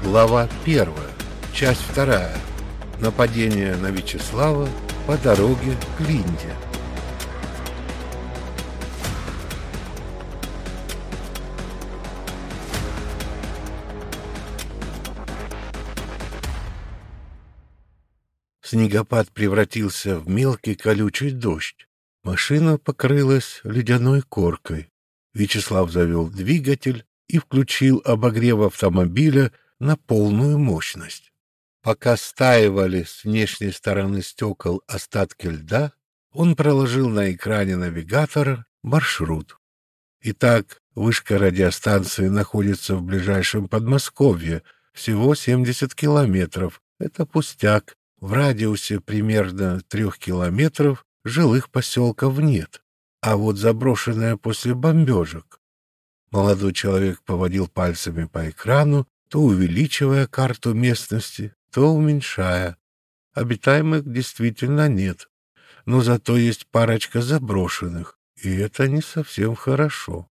Глава первая. Часть вторая. Нападение на Вячеслава по дороге к Линде. Снегопад превратился в мелкий колючий дождь. Машина покрылась ледяной коркой. Вячеслав завел двигатель и включил обогрев автомобиля на полную мощность. Пока стаивали с внешней стороны стекол остатки льда, он проложил на экране навигатора маршрут. Итак, вышка радиостанции находится в ближайшем Подмосковье, всего 70 километров. Это пустяк, в радиусе примерно трех километров жилых поселков нет, а вот заброшенная после бомбежек. Молодой человек поводил пальцами по экрану, то увеличивая карту местности, то уменьшая. Обитаемых действительно нет, но зато есть парочка заброшенных, и это не совсем хорошо.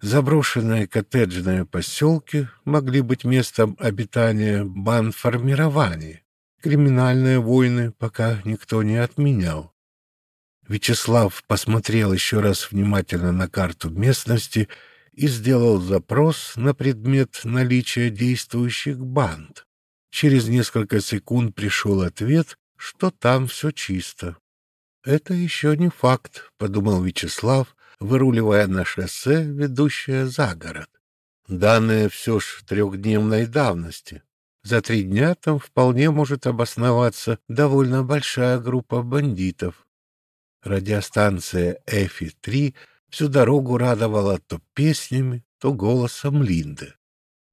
Заброшенные коттеджные поселки могли быть местом обитания банд-формирований, Криминальные войны пока никто не отменял. Вячеслав посмотрел еще раз внимательно на карту местности и сделал запрос на предмет наличия действующих банд. Через несколько секунд пришел ответ, что там все чисто. «Это еще не факт», — подумал Вячеслав, выруливая на шоссе, ведущее за город. Данные все ж трехдневной давности. За три дня там вполне может обосноваться довольно большая группа бандитов. Радиостанция «Эфи-3» всю дорогу радовала то песнями, то голосом Линды.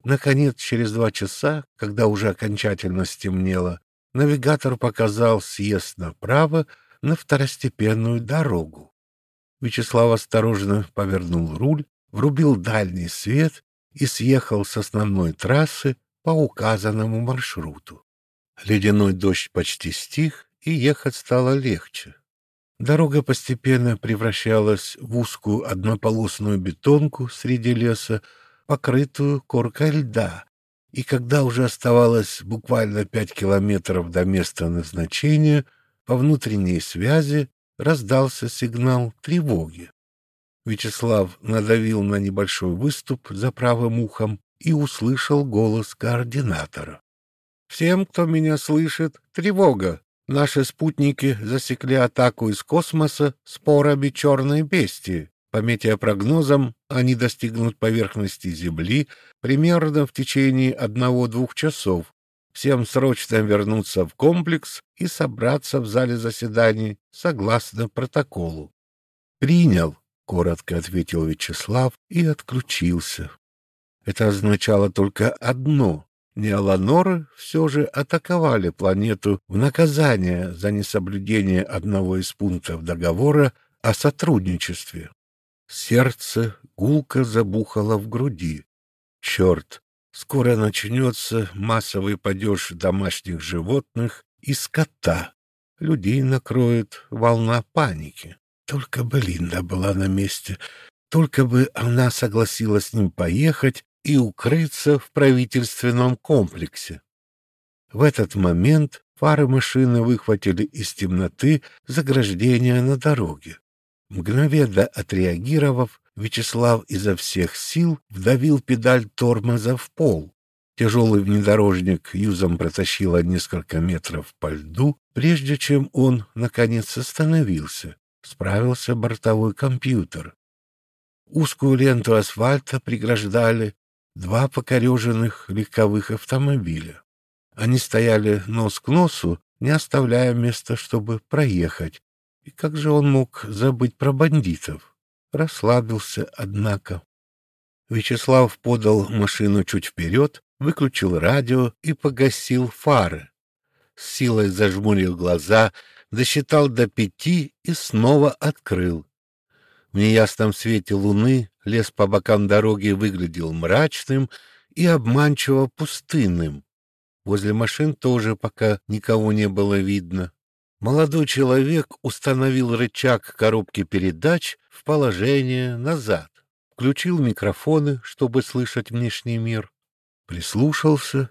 Наконец, через два часа, когда уже окончательно стемнело, навигатор показал съезд направо на второстепенную дорогу. Вячеслав осторожно повернул руль, врубил дальний свет и съехал с основной трассы по указанному маршруту. Ледяной дождь почти стих, и ехать стало легче. Дорога постепенно превращалась в узкую однополосную бетонку среди леса, покрытую коркой льда, и когда уже оставалось буквально пять километров до места назначения, по внутренней связи раздался сигнал тревоги. Вячеслав надавил на небольшой выступ за правым ухом и услышал голос координатора. «Всем, кто меня слышит, тревога! Наши спутники засекли атаку из космоса спорами черной бестии. По метеопрогнозам, они достигнут поверхности Земли примерно в течение одного-двух часов. Всем срочно вернуться в комплекс и собраться в зале заседаний согласно протоколу. «Принял», — коротко ответил Вячеслав и отключился. Это означало только одно — Неоланоры все же атаковали планету в наказание за несоблюдение одного из пунктов договора о сотрудничестве. Сердце гулко забухало в груди. Черт, скоро начнется массовый падеж домашних животных и скота. Людей накроет волна паники. Только бы Линда была на месте, только бы она согласилась с ним поехать и укрыться в правительственном комплексе. В этот момент фары машины выхватили из темноты заграждение на дороге. Мгновенно отреагировав, Вячеслав изо всех сил вдавил педаль тормоза в пол. Тяжелый внедорожник юзом протащило несколько метров по льду, прежде чем он, наконец, остановился. Справился бортовой компьютер. Узкую ленту асфальта преграждали два покореженных легковых автомобиля. Они стояли нос к носу, не оставляя места, чтобы проехать. И как же он мог забыть про бандитов? Расслабился, однако. Вячеслав подал машину чуть вперед, выключил радио и погасил фары. С силой зажмурил глаза, досчитал до пяти и снова открыл. В неясном свете луны лес по бокам дороги выглядел мрачным и обманчиво пустынным. Возле машин тоже пока никого не было видно. Молодой человек установил рычаг коробки передач в положение назад, включил микрофоны, чтобы слышать внешний мир, прислушался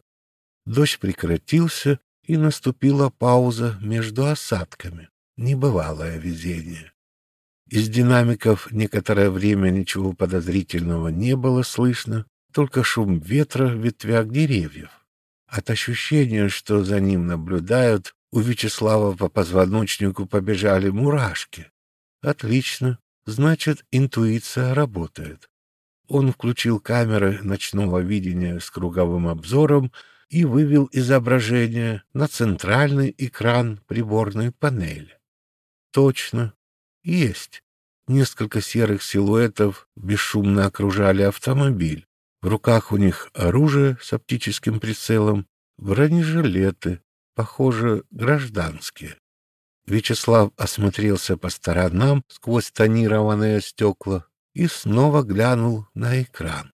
Дождь прекратился, и наступила пауза между осадками. Небывалое везение. Из динамиков некоторое время ничего подозрительного не было слышно, только шум ветра в ветвях деревьев. От ощущения, что за ним наблюдают, у Вячеслава по позвоночнику побежали мурашки. Отлично, значит, интуиция работает. Он включил камеры ночного видения с круговым обзором и вывел изображение на центральный экран приборной панели. Точно, есть. Несколько серых силуэтов бесшумно окружали автомобиль. В руках у них оружие с оптическим прицелом, бронежилеты, похоже, гражданские. Вячеслав осмотрелся по сторонам сквозь тонированные стекла и снова глянул на экран.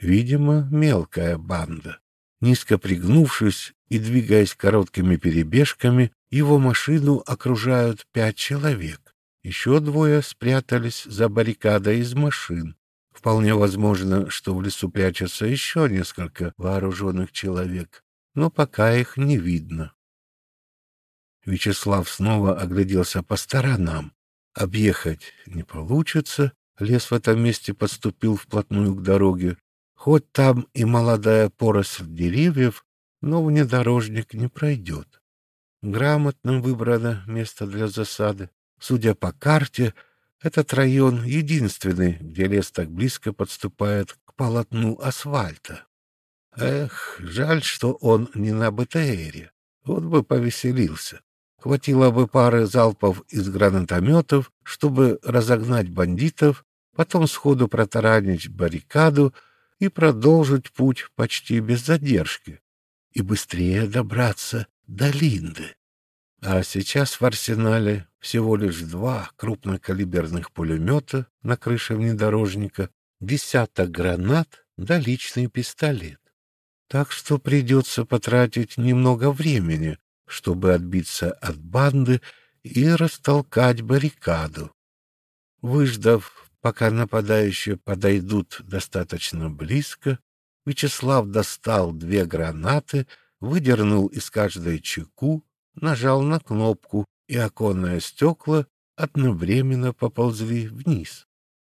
Видимо, мелкая банда. Низко пригнувшись и двигаясь короткими перебежками, его машину окружают пять человек. Еще двое спрятались за баррикадой из машин. Вполне возможно, что в лесу прячется еще несколько вооруженных человек, но пока их не видно. Вячеслав снова огляделся по сторонам. Объехать не получится, лес в этом месте подступил вплотную к дороге. Хоть там и молодая поросль деревьев, но внедорожник не пройдет. Грамотно выбрано место для засады. Судя по карте, этот район единственный, где лес так близко подступает к полотну асфальта. Эх, жаль, что он не на БТРе. Вот бы повеселился. Хватило бы пары залпов из гранатометов, чтобы разогнать бандитов, потом сходу протаранить баррикаду и продолжить путь почти без задержки и быстрее добраться до Линды. А сейчас в арсенале всего лишь два крупнокалиберных пулемета на крыше внедорожника, десяток гранат да личный пистолет. Так что придется потратить немного времени, чтобы отбиться от банды и растолкать баррикаду. Выждав, пока нападающие подойдут достаточно близко, Вячеслав достал две гранаты, выдернул из каждой чеку нажал на кнопку, и оконные стекла одновременно поползли вниз.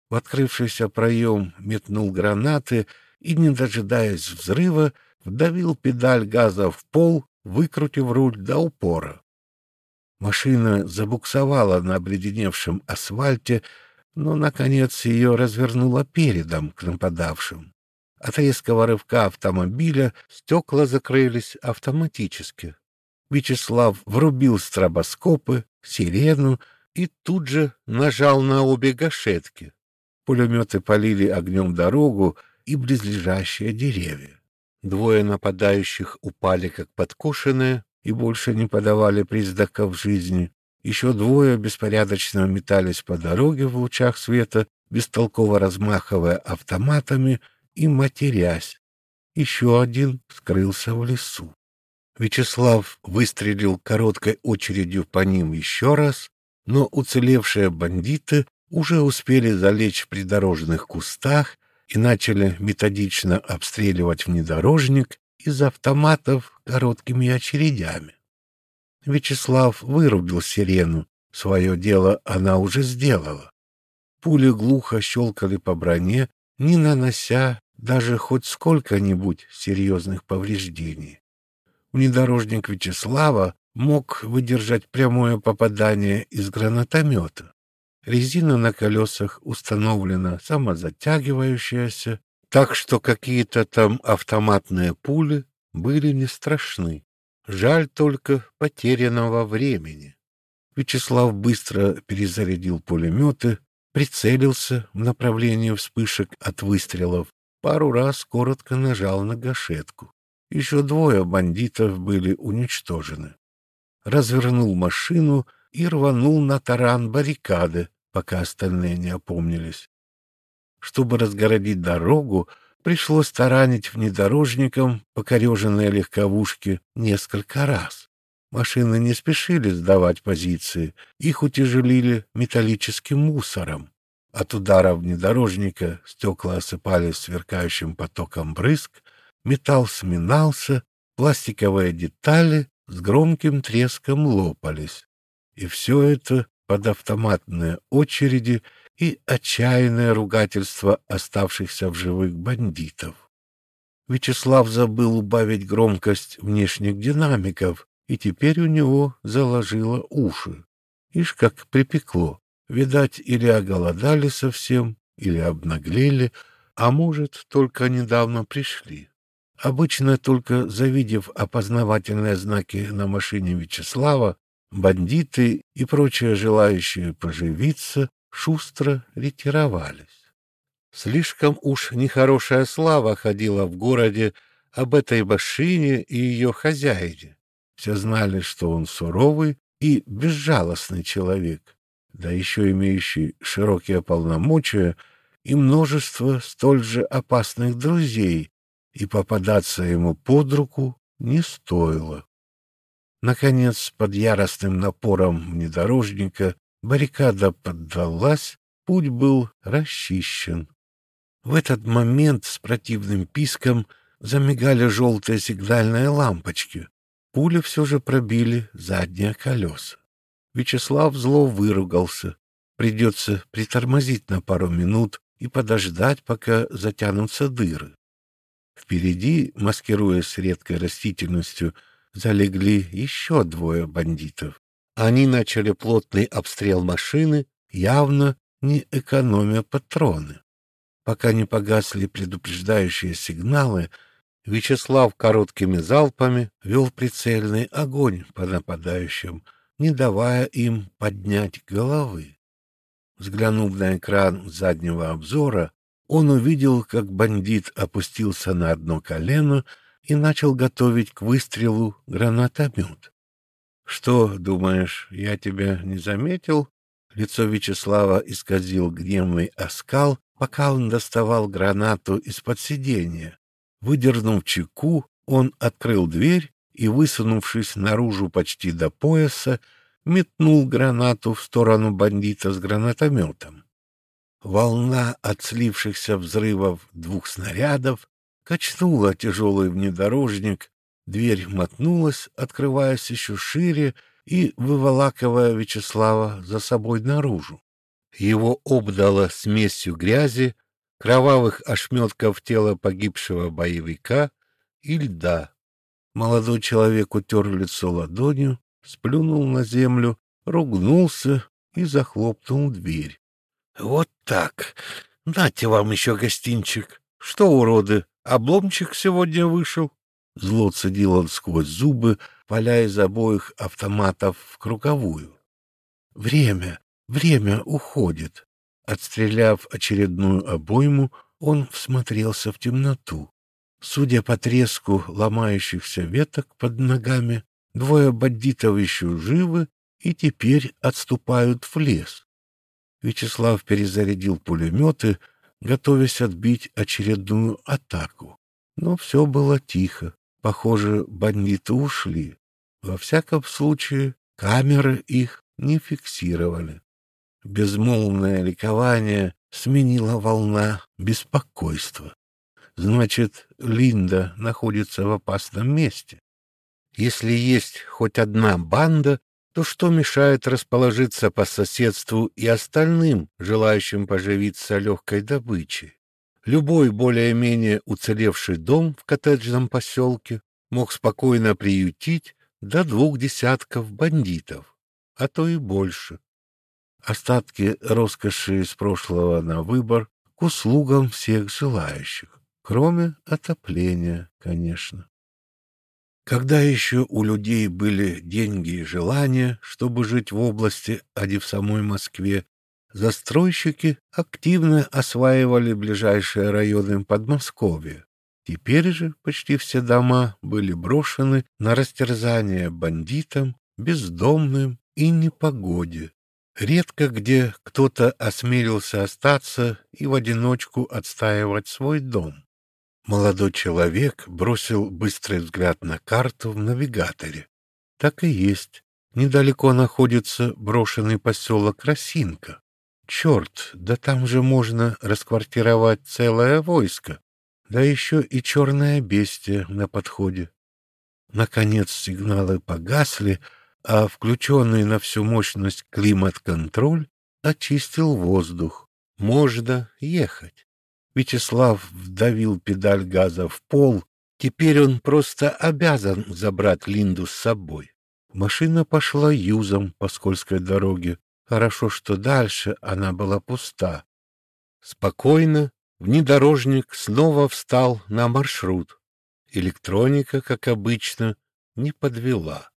В открывшийся проем метнул гранаты и, не дожидаясь взрыва, вдавил педаль газа в пол, выкрутив руль до упора. Машина забуксовала на обледеневшем асфальте, но, наконец, ее развернуло передом к нападавшим. От резкого рывка автомобиля стекла закрылись автоматически. Вячеслав врубил стробоскопы, сирену и тут же нажал на обе гашетки. Пулеметы полили огнем дорогу и близлежащие деревья. Двое нападающих упали как подкошенные и больше не подавали признаков жизни. Еще двое беспорядочно метались по дороге в лучах света, бестолково размахивая автоматами и матерясь. Еще один скрылся в лесу. Вячеслав выстрелил короткой очередью по ним еще раз, но уцелевшие бандиты уже успели залечь в придорожных кустах и начали методично обстреливать внедорожник из автоматов короткими очередями. Вячеслав вырубил сирену, свое дело она уже сделала. Пули глухо щелкали по броне, не нанося даже хоть сколько-нибудь серьезных повреждений внедорожник Вячеслава мог выдержать прямое попадание из гранатомета. Резина на колесах установлена самозатягивающаяся, так что какие-то там автоматные пули были не страшны. Жаль только потерянного времени. Вячеслав быстро перезарядил пулеметы, прицелился в направлении вспышек от выстрелов, пару раз коротко нажал на гашетку. Еще двое бандитов были уничтожены. Развернул машину и рванул на таран баррикады, пока остальные не опомнились. Чтобы разгородить дорогу, пришлось таранить внедорожником покореженные легковушки несколько раз. Машины не спешили сдавать позиции, их утяжелили металлическим мусором. От удара внедорожника стекла осыпались сверкающим потоком брызг, Металл сминался, пластиковые детали с громким треском лопались. И все это под автоматные очереди и отчаянное ругательство оставшихся в живых бандитов. Вячеслав забыл убавить громкость внешних динамиков, и теперь у него заложило уши. Ишь, как припекло. Видать, или оголодали совсем, или обнаглели, а может, только недавно пришли. Обычно только завидев опознавательные знаки на машине Вячеслава, бандиты и прочие желающие поживиться шустро ретировались. Слишком уж нехорошая слава ходила в городе об этой машине и ее хозяине. Все знали, что он суровый и безжалостный человек, да еще имеющий широкие полномочия и множество столь же опасных друзей, и попадаться ему под руку не стоило. Наконец, под яростным напором внедорожника баррикада поддалась, путь был расчищен. В этот момент с противным писком замигали желтые сигнальные лампочки. Пули все же пробили задние колеса. Вячеслав зло выругался. Придется притормозить на пару минут и подождать, пока затянутся дыры. Впереди, маскируясь редкой растительностью, залегли еще двое бандитов. Они начали плотный обстрел машины, явно не экономя патроны. Пока не погасли предупреждающие сигналы, Вячеслав короткими залпами вел прицельный огонь по нападающим, не давая им поднять головы. Взглянув на экран заднего обзора, он увидел, как бандит опустился на одно колено и начал готовить к выстрелу гранатомет. — Что, думаешь, я тебя не заметил? Лицо Вячеслава исказил гневный оскал, пока он доставал гранату из-под сиденья. Выдернув чеку, он открыл дверь и, высунувшись наружу почти до пояса, метнул гранату в сторону бандита с гранатометом. Волна от слившихся взрывов двух снарядов качнула тяжелый внедорожник, дверь мотнулась, открываясь еще шире и выволакивая Вячеслава за собой наружу. Его обдало смесью грязи, кровавых ошметков тела погибшего боевика и льда. Молодой человек утер лицо ладонью, сплюнул на землю, ругнулся и захлопнул дверь. Вот так. Нате вам еще гостинчик. Что, уроды, обломчик сегодня вышел? Зло цедил он сквозь зубы, поля из обоих автоматов в круговую. Время, время уходит. Отстреляв очередную обойму, он всмотрелся в темноту. Судя по треску ломающихся веток под ногами, двое бандитов еще живы и теперь отступают в лес. Вячеслав перезарядил пулеметы, готовясь отбить очередную атаку. Но все было тихо. Похоже, бандиты ушли. Во всяком случае, камеры их не фиксировали. Безмолвное ликование сменила волна беспокойства. Значит, Линда находится в опасном месте. Если есть хоть одна банда, то что мешает расположиться по соседству и остальным, желающим поживиться легкой добычей? Любой более-менее уцелевший дом в коттеджном поселке мог спокойно приютить до двух десятков бандитов, а то и больше. Остатки роскоши из прошлого на выбор к услугам всех желающих, кроме отопления, конечно. Когда еще у людей были деньги и желания, чтобы жить в области, а не в самой Москве, застройщики активно осваивали ближайшие районы Подмосковья. Теперь же почти все дома были брошены на растерзание бандитам, бездомным и непогоде. Редко где кто-то осмелился остаться и в одиночку отстаивать свой дом. Молодой человек бросил быстрый взгляд на карту в навигаторе. Так и есть. Недалеко находится брошенный поселок Росинка. Черт, да там же можно расквартировать целое войско. Да еще и черное бестие на подходе. Наконец сигналы погасли, а включенный на всю мощность климат-контроль очистил воздух. Можно ехать. Вячеслав вдавил педаль газа в пол. Теперь он просто обязан забрать Линду с собой. Машина пошла юзом по скользкой дороге. Хорошо, что дальше она была пуста. Спокойно внедорожник снова встал на маршрут. Электроника, как обычно, не подвела.